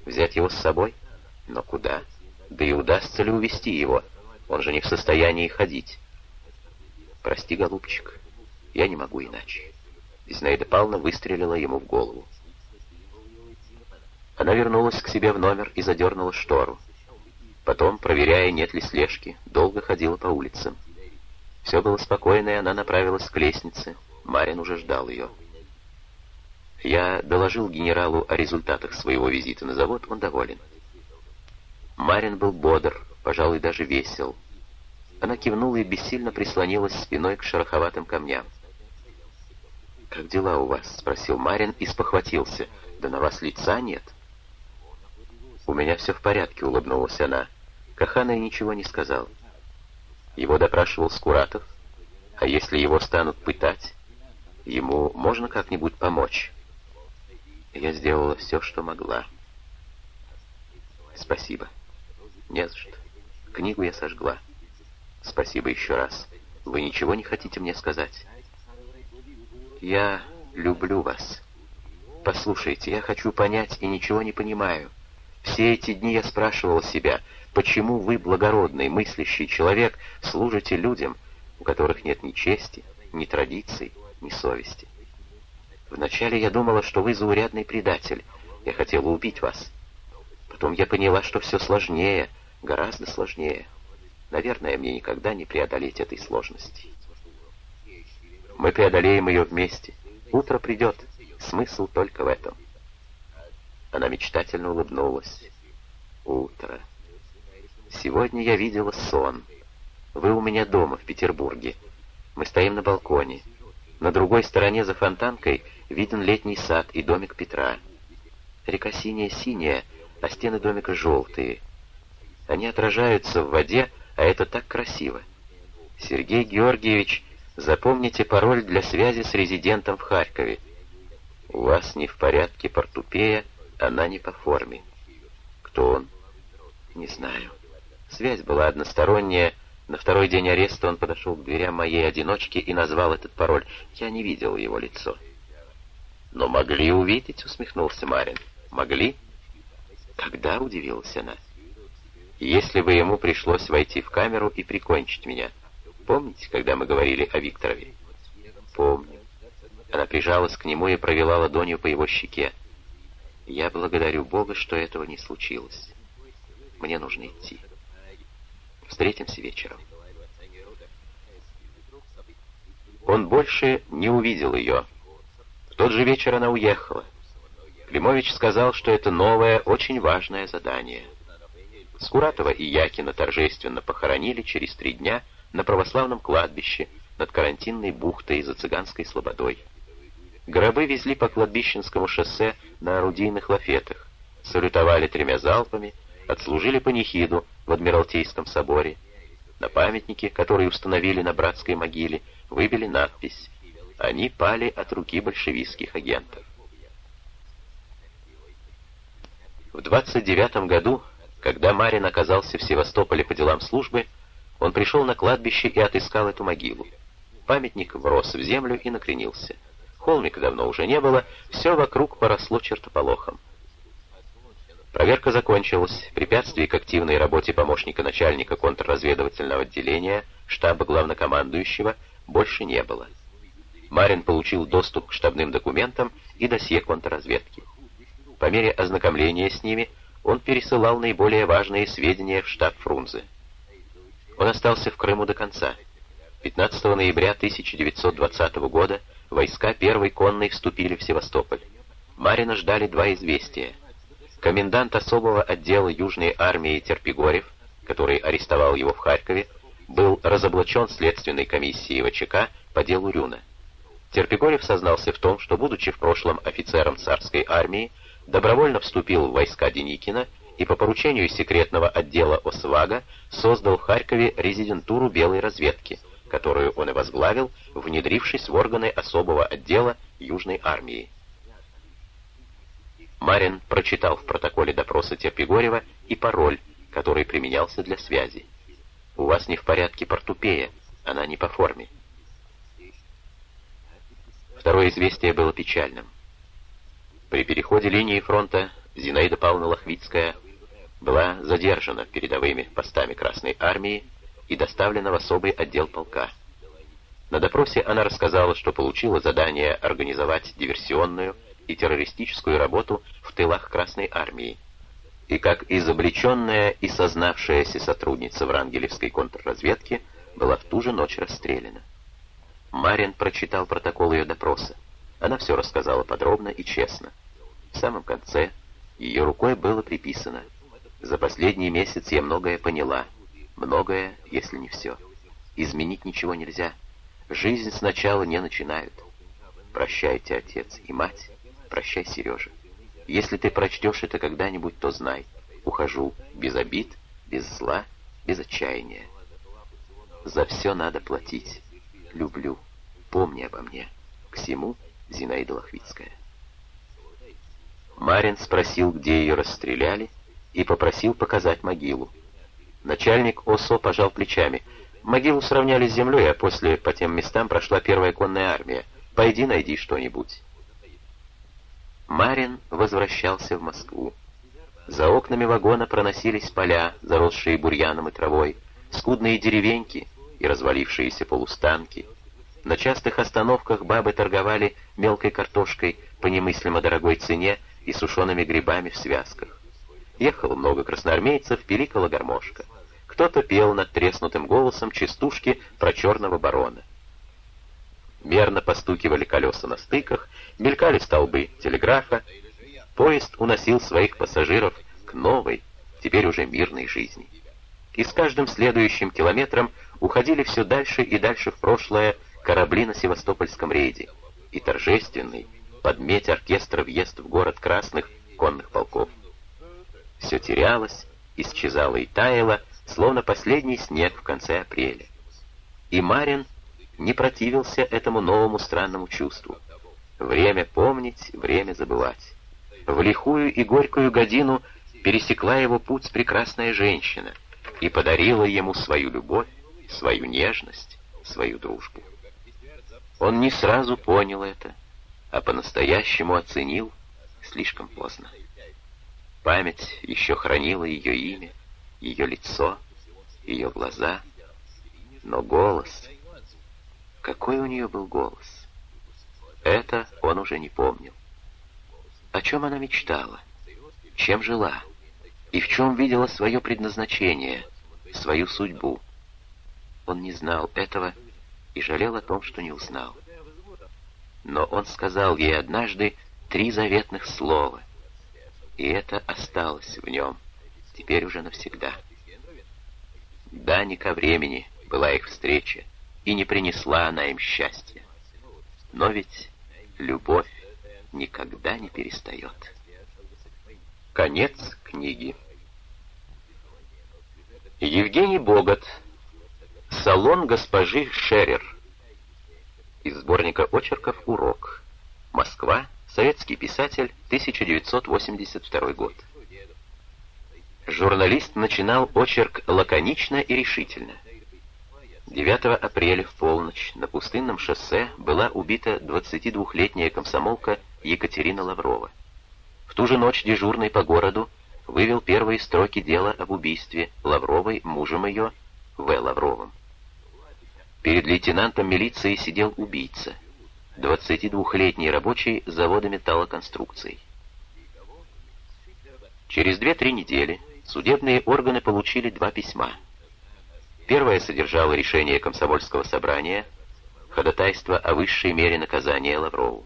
Взять его с собой — но куда? Да и удастся ли увести его? Он же не в состоянии ходить. Прости, голубчик, я не могу иначе. Зинаида Павловна выстрелила ему в голову. Она вернулась к себе в номер и задернула штору. Потом, проверяя, нет ли слежки, долго ходила по улицам. Все было спокойно, и она направилась к лестнице. Марин уже ждал ее. Я доложил генералу о результатах своего визита на завод, он доволен. Марин был бодр, пожалуй, даже весел. Она кивнула и бессильно прислонилась спиной к шероховатым камням. «Как дела у вас?» — спросил Марин и спохватился. «Да на вас лица нет». «У меня все в порядке», — улыбнулась она. Кахана ничего не сказал. Его допрашивал Скуратов. А если его станут пытать, ему можно как-нибудь помочь? Я сделала все, что могла. Спасибо. «Не за что. Книгу я сожгла. Спасибо еще раз. Вы ничего не хотите мне сказать?» «Я люблю вас. Послушайте, я хочу понять и ничего не понимаю. Все эти дни я спрашивал себя, почему вы, благородный, мыслящий человек, служите людям, у которых нет ни чести, ни традиций, ни совести. Вначале я думала, что вы заурядный предатель. Я хотела убить вас. Потом я поняла, что все сложнее, гораздо сложнее. Наверное, мне никогда не преодолеть этой сложности. Мы преодолеем ее вместе. Утро придет. Смысл только в этом. Она мечтательно улыбнулась. Утро. Сегодня я видела сон. Вы у меня дома, в Петербурге. Мы стоим на балконе. На другой стороне за фонтанкой виден летний сад и домик Петра. Река синяя-синяя, а стены домика желтые. Они отражаются в воде, а это так красиво. Сергей Георгиевич, запомните пароль для связи с резидентом в Харькове. У вас не в порядке портупея, она не по форме. Кто он? Не знаю. Связь была односторонняя. На второй день ареста он подошел к дверям моей одиночки и назвал этот пароль. Я не видел его лицо. «Но могли увидеть», — усмехнулся Марин. «Могли?» «Когда?» — удивилась она. «Если бы ему пришлось войти в камеру и прикончить меня. Помните, когда мы говорили о Викторове?» «Помню». Она прижалась к нему и провела ладонью по его щеке. «Я благодарю Бога, что этого не случилось. Мне нужно идти. Встретимся вечером». Он больше не увидел ее. В тот же вечер она уехала. Климович сказал, что это новое, очень важное задание. Скуратова и Якина торжественно похоронили через три дня на православном кладбище над карантинной бухтой за цыганской слободой. Гробы везли по кладбищенскому шоссе на орудийных лафетах, салютовали тремя залпами, отслужили панихиду в Адмиралтейском соборе. На памятнике, который установили на братской могиле, выбили надпись «Они пали от руки большевистских агентов». В 29 году, когда Марин оказался в Севастополе по делам службы, он пришел на кладбище и отыскал эту могилу. Памятник врос в землю и накренился. Холмика давно уже не было, все вокруг поросло чертополохом. Проверка закончилась, препятствий к активной работе помощника начальника контрразведывательного отделения штаба главнокомандующего больше не было. Марин получил доступ к штабным документам и досье контрразведки. По мере ознакомления с ними он пересылал наиболее важные сведения в штаб Фрунзе. Он остался в Крыму до конца. 15 ноября 1920 года войска первой конной вступили в Севастополь. Марина ждали два известия. Комендант особого отдела Южной армии Терпигорев, который арестовал его в Харькове, был разоблачен следственной комиссией ВЧК по делу Рюна. Терпигорев сознался в том, что, будучи в прошлом офицером царской армии, добровольно вступил в войска Деникина и по поручению секретного отдела ОСВАГа создал в Харькове резидентуру белой разведки, которую он и возглавил, внедрившись в органы особого отдела Южной армии. Марин прочитал в протоколе допроса Терпигорева и пароль, который применялся для связи. У вас не в порядке портупея, она не по форме. Второе известие было печальным. При переходе линии фронта Зинаида Павловна Лохвицкая была задержана передовыми постами Красной Армии и доставлена в особый отдел полка. На допросе она рассказала, что получила задание организовать диверсионную и террористическую работу в тылах Красной Армии, и как изобличенная и сознавшаяся сотрудница Врангелевской контрразведки была в ту же ночь расстреляна. Марин прочитал протокол ее допроса. Она все рассказала подробно и честно. В самом конце ее рукой было приписано «За последний месяц я многое поняла, многое, если не все. Изменить ничего нельзя. Жизнь сначала не начинают. Прощайте, отец и мать, прощай, Сережа. Если ты прочтешь это когда-нибудь, то знай. Ухожу без обид, без зла, без отчаяния. За все надо платить. Люблю. Помни обо мне. К всему Зинаида Лохвицкая. Марин спросил, где ее расстреляли, и попросил показать могилу. Начальник ОСО пожал плечами. Могилу сравняли с землей, а после по тем местам прошла первая конная армия. Пойди найди что-нибудь. Марин возвращался в Москву. За окнами вагона проносились поля, заросшие бурьяном и травой, скудные деревеньки и развалившиеся полустанки. На частых остановках бабы торговали мелкой картошкой по немыслимо дорогой цене и сушеными грибами в связках. Ехало много красноармейцев, пиликала гармошка. Кто-то пел над треснутым голосом частушки про черного барона. Мерно постукивали колеса на стыках, мелькали столбы телеграфа. Поезд уносил своих пассажиров к новой, теперь уже мирной жизни. И с каждым следующим километром уходили все дальше и дальше в прошлое корабли на Севастопольском рейде, и торжественный, под медь оркестра въезд в город красных конных полков. Все терялось, исчезало и таяло, словно последний снег в конце апреля. И Марин не противился этому новому странному чувству. Время помнить, время забывать. В лихую и горькую годину пересекла его путь прекрасная женщина и подарила ему свою любовь, свою нежность, свою дружбу. Он не сразу понял это, а по-настоящему оценил слишком поздно. Память еще хранила ее имя, ее лицо, ее глаза, но голос — какой у нее был голос! Это он уже не помнил. О чем она мечтала? Чем жила? И в чем видела свое предназначение, свою судьбу? Он не знал этого и жалел о том, что не узнал. Но он сказал ей однажды три заветных слова, и это осталось в нем, теперь уже навсегда. Да, не ко времени была их встреча, и не принесла она им счастья. Но ведь любовь никогда не перестает. Конец книги. Евгений Богат. Салон госпожи Шерер. Из сборника очерков «Урок». Москва. Советский писатель. 1982 год. Журналист начинал очерк лаконично и решительно. 9 апреля в полночь на пустынном шоссе была убита 22-летняя комсомолка Екатерина Лаврова. В ту же ночь дежурный по городу вывел первые строки дела об убийстве Лавровой мужем ее В. Лавровым. Перед лейтенантом милиции сидел убийца, 22-летний рабочий завода металлоконструкций. Через 2-3 недели судебные органы получили два письма – Первое содержало решение комсомольского собрания, ходатайство о высшей мере наказания Лаврову.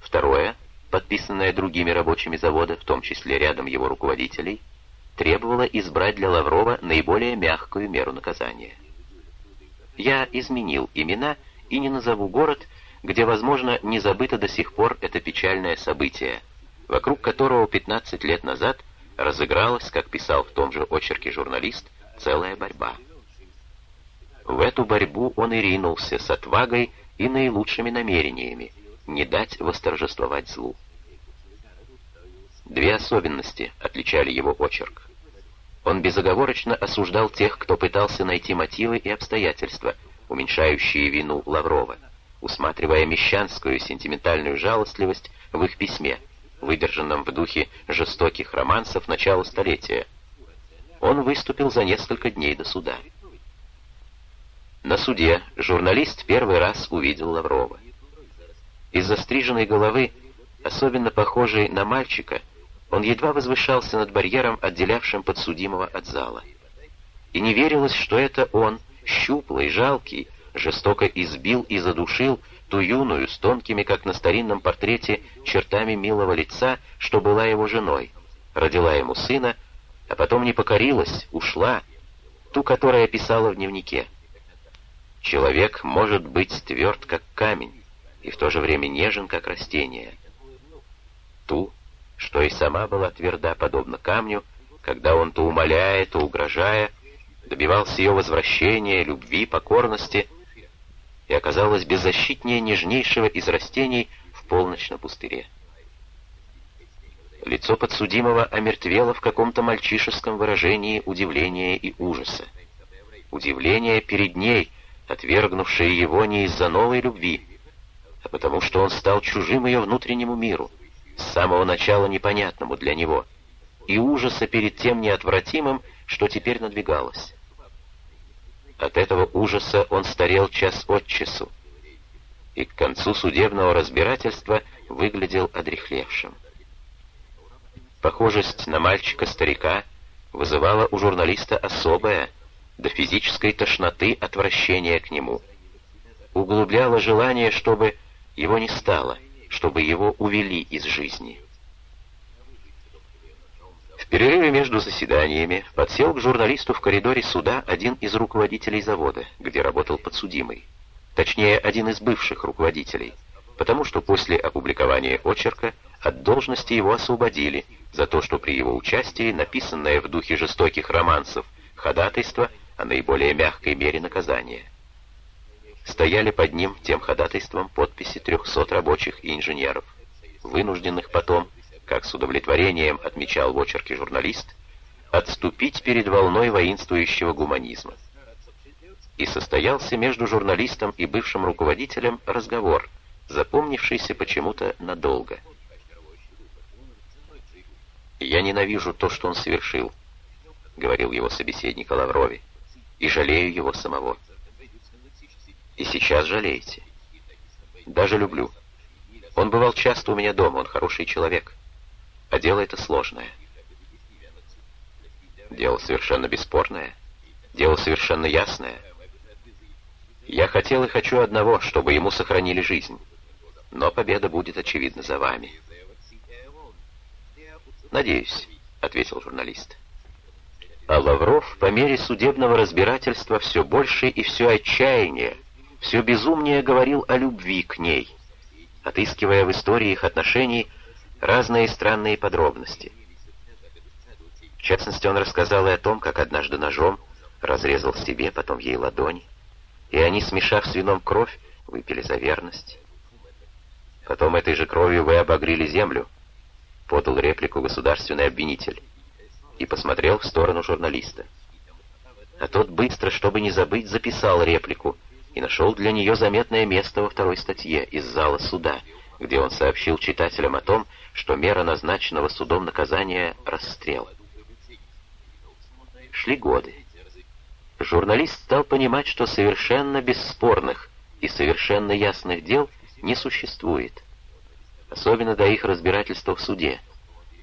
Второе, подписанное другими рабочими завода, в том числе рядом его руководителей, требовало избрать для Лаврова наиболее мягкую меру наказания. Я изменил имена и не назову город, где, возможно, не забыто до сих пор это печальное событие, вокруг которого 15 лет назад разыгралась, как писал в том же очерке журналист, целая борьба. В эту борьбу он и ринулся с отвагой и наилучшими намерениями, не дать восторжествовать злу. Две особенности отличали его очерк. Он безоговорочно осуждал тех, кто пытался найти мотивы и обстоятельства, уменьшающие вину Лаврова, усматривая мещанскую сентиментальную жалостливость в их письме, выдержанном в духе жестоких романсов начала столетия. Он выступил за несколько дней до суда. На суде журналист первый раз увидел Лаврова. Из-за стриженной головы, особенно похожей на мальчика, он едва возвышался над барьером, отделявшим подсудимого от зала. И не верилось, что это он, щуплый, жалкий, жестоко избил и задушил ту юную, с тонкими, как на старинном портрете, чертами милого лица, что была его женой, родила ему сына, а потом не покорилась, ушла, ту, которая писала в дневнике. Человек может быть тверд, как камень, и в то же время нежен, как растение. Ту, что и сама была тверда, подобно камню, когда он то умоляя, то угрожая, добивался ее возвращения, любви, покорности, и оказалась беззащитнее нежнейшего из растений в полночь на пустыре. Лицо подсудимого омертвело в каком-то мальчишеском выражении удивления и ужаса. Удивление перед ней — отвергнувшая его не из-за новой любви, а потому что он стал чужим ее внутреннему миру, с самого начала непонятному для него, и ужаса перед тем неотвратимым, что теперь надвигалось. От этого ужаса он старел час от часу, и к концу судебного разбирательства выглядел одрехлевшим. Похожесть на мальчика-старика вызывала у журналиста особое, до физической тошноты отвращения к нему. Углубляло желание, чтобы его не стало, чтобы его увели из жизни. В перерыве между заседаниями подсел к журналисту в коридоре суда один из руководителей завода, где работал подсудимый. Точнее, один из бывших руководителей, потому что после опубликования очерка от должности его освободили за то, что при его участии написанное в духе жестоких романсов ходатайство о наиболее мягкой мере наказания. Стояли под ним тем ходатайством подписи 300 рабочих и инженеров, вынужденных потом, как с удовлетворением отмечал в очерке журналист, отступить перед волной воинствующего гуманизма. И состоялся между журналистом и бывшим руководителем разговор, запомнившийся почему-то надолго. «Я ненавижу то, что он совершил», — говорил его собеседник о и жалею его самого. И сейчас жалеете. Даже люблю. Он бывал часто у меня дома, он хороший человек. А дело это сложное. Дело совершенно бесспорное. Дело совершенно ясное. Я хотел и хочу одного, чтобы ему сохранили жизнь. Но победа будет, очевидно, за вами. «Надеюсь», — ответил журналист. А Лавров по мере судебного разбирательства все больше и все отчаяние, все безумнее говорил о любви к ней, отыскивая в истории их отношений разные странные подробности. В частности, он рассказал и о том, как однажды ножом разрезал себе, потом ей ладонь, и они, смешав с вином кровь, выпили за верность. Потом этой же кровью вы обогрели землю, подал реплику государственный обвинитель и посмотрел в сторону журналиста. А тот быстро, чтобы не забыть, записал реплику и нашел для нее заметное место во второй статье из зала суда, где он сообщил читателям о том, что мера назначенного судом наказания — расстрел. Шли годы. Журналист стал понимать, что совершенно бесспорных и совершенно ясных дел не существует, особенно до их разбирательства в суде —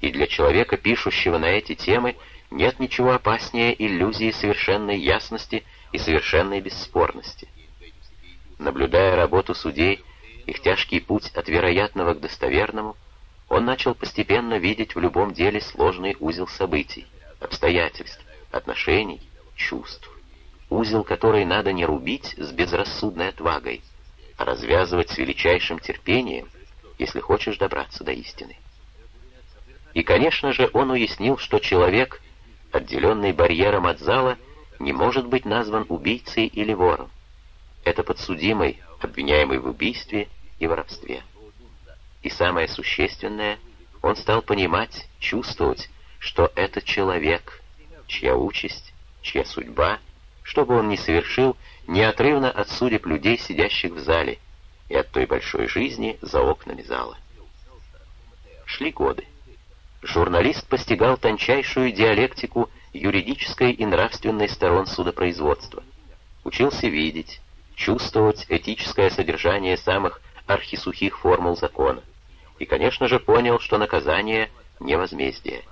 и для человека, пишущего на эти темы, нет ничего опаснее иллюзии совершенной ясности и совершенной бесспорности. Наблюдая работу судей, их тяжкий путь от вероятного к достоверному, он начал постепенно видеть в любом деле сложный узел событий, обстоятельств, отношений, чувств. Узел, который надо не рубить с безрассудной отвагой, а развязывать с величайшим терпением, если хочешь добраться до истины. И, конечно же, он уяснил, что человек, отделенный барьером от зала, не может быть назван убийцей или вором. Это подсудимый, обвиняемый в убийстве и воровстве. И самое существенное, он стал понимать, чувствовать, что это человек, чья участь, чья судьба, что бы он ни совершил, неотрывно от судеб людей, сидящих в зале, и от той большой жизни за окнами зала. Шли годы журналист постигал тончайшую диалектику юридической и нравственной сторон судопроизводства. Учился видеть, чувствовать этическое содержание самых архисухих формул закона. И, конечно же, понял, что наказание не возмездие.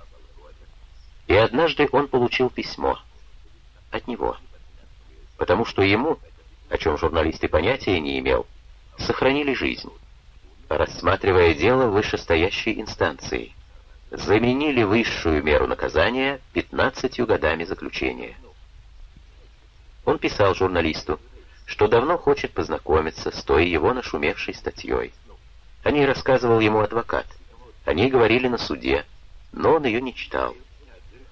И однажды он получил письмо. От него. Потому что ему, о чем журналист и понятия не имел, сохранили жизнь, рассматривая дело вышестоящей инстанции заменили высшую меру наказания 15 годами заключения. Он писал журналисту, что давно хочет познакомиться с той его нашумевшей статьей. О ней рассказывал ему адвокат. О ней говорили на суде, но он ее не читал.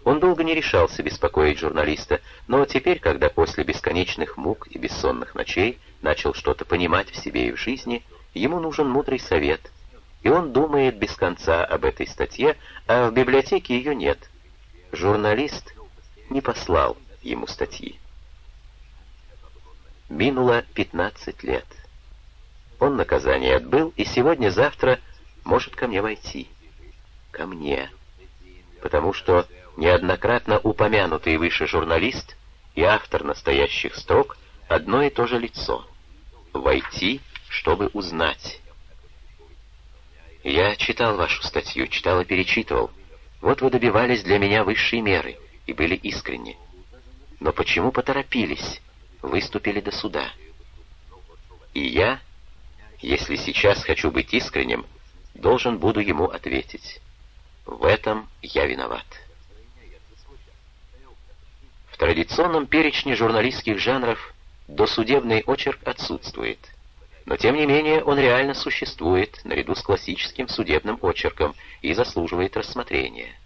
Он долго не решался беспокоить журналиста, но теперь, когда после бесконечных мук и бессонных ночей начал что-то понимать в себе и в жизни, ему нужен мудрый совет — и он думает без конца об этой статье, а в библиотеке ее нет. Журналист не послал ему статьи. Минуло 15 лет. Он наказание отбыл, и сегодня-завтра может ко мне войти. Ко мне. Потому что неоднократно упомянутый выше журналист и автор настоящих строк одно и то же лицо. Войти, чтобы узнать. Я читал вашу статью, читал и перечитывал. Вот вы добивались для меня высшей меры и были искренни. Но почему поторопились, выступили до суда? И я, если сейчас хочу быть искренним, должен буду ему ответить. В этом я виноват. В традиционном перечне журналистских жанров досудебный очерк отсутствует – но тем не менее он реально существует наряду с классическим судебным очерком и заслуживает рассмотрения.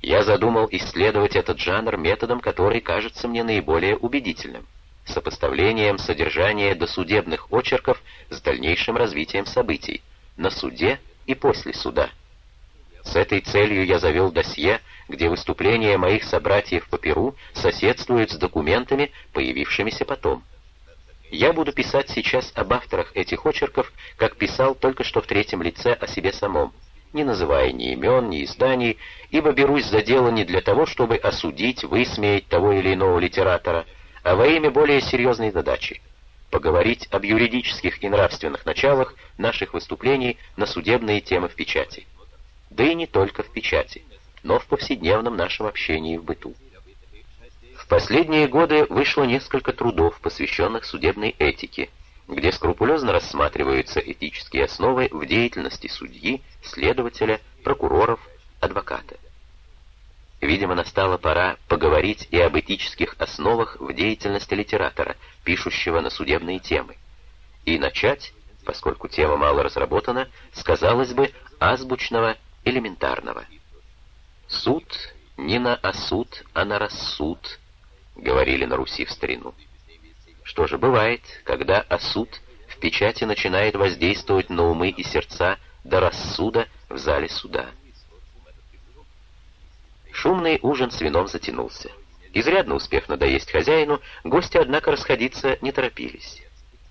Я задумал исследовать этот жанр методом, который кажется мне наиболее убедительным — сопоставлением содержания досудебных очерков с дальнейшим развитием событий на суде и после суда. С этой целью я завел досье, где выступления моих собратьев по Перу соседствуют с документами, появившимися потом. Я буду писать сейчас об авторах этих очерков, как писал только что в третьем лице о себе самом, не называя ни имен, ни изданий, ибо берусь за дело не для того, чтобы осудить, высмеять того или иного литератора, а во имя более серьезной задачи поговорить об юридических и нравственных началах наших выступлений на судебные темы в печати. Да и не только в печати, но в повседневном нашем общении в быту. В последние годы вышло несколько трудов, посвященных судебной этике, где скрупулезно рассматриваются этические основы в деятельности судьи, следователя, прокуроров, адвоката. Видимо, настала пора поговорить и об этических основах в деятельности литератора, пишущего на судебные темы. И начать, поскольку тема мало разработана, сказалось бы, азбучного, элементарного. «Суд не на осуд, а на рассуд», — говорили на Руси в старину. Что же бывает, когда осуд в печати начинает воздействовать на умы и сердца до рассуда в зале суда? Шумный ужин с вином затянулся. Изрядно успев надоесть хозяину, гости, однако, расходиться не торопились.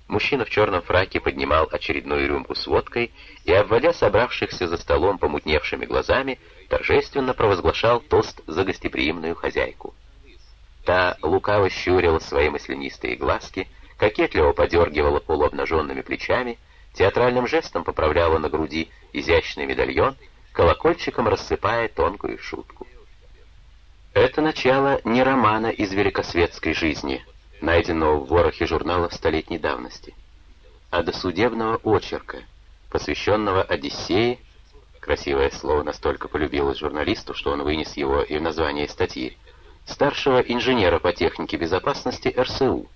Мужчина в черном фраке поднимал очередную рюмку с водкой и, обводя собравшихся за столом помутневшими глазами, торжественно провозглашал тост за гостеприимную хозяйку. Та лукаво щурила свои маслянистые глазки, кокетливо подергивала полуобнаженными плечами, театральным жестом поправляла на груди изящный медальон, колокольчиком рассыпая тонкую шутку. Это начало не романа из великосветской жизни, найденного в ворохе журналов столетней давности, а досудебного очерка, посвященного Одиссее, красивое слово настолько полюбилось журналисту, что он вынес его и в название статьи, старшего инженера по технике безопасности РСУ,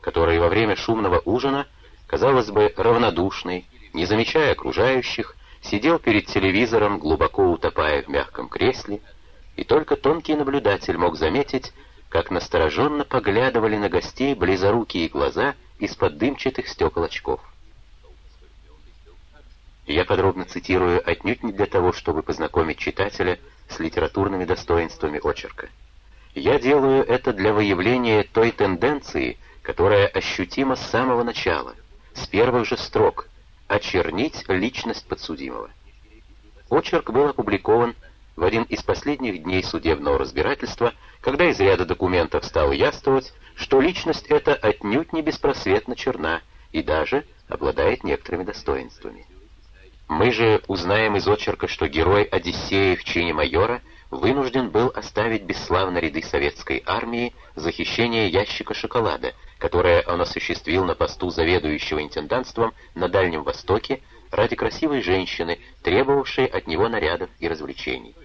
который во время шумного ужина, казалось бы, равнодушный, не замечая окружающих, сидел перед телевизором, глубоко утопая в мягком кресле, и только тонкий наблюдатель мог заметить, как настороженно поглядывали на гостей близорукие глаза из-под дымчатых стекол очков. Я подробно цитирую отнюдь не для того, чтобы познакомить читателя с литературными достоинствами очерка. Я делаю это для выявления той тенденции, которая ощутима с самого начала, с первых же строк, очернить личность подсудимого. Очерк был опубликован в один из последних дней судебного разбирательства, когда из ряда документов стало яствовать, что личность эта отнюдь не беспросветно черна и даже обладает некоторыми достоинствами. Мы же узнаем из очерка, что герой Одиссея в чине майора вынужден был оставить бесславно ряды советской армии за хищение ящика шоколада, которое он осуществил на посту заведующего интендантством на Дальнем Востоке ради красивой женщины, требовавшей от него нарядов и развлечений.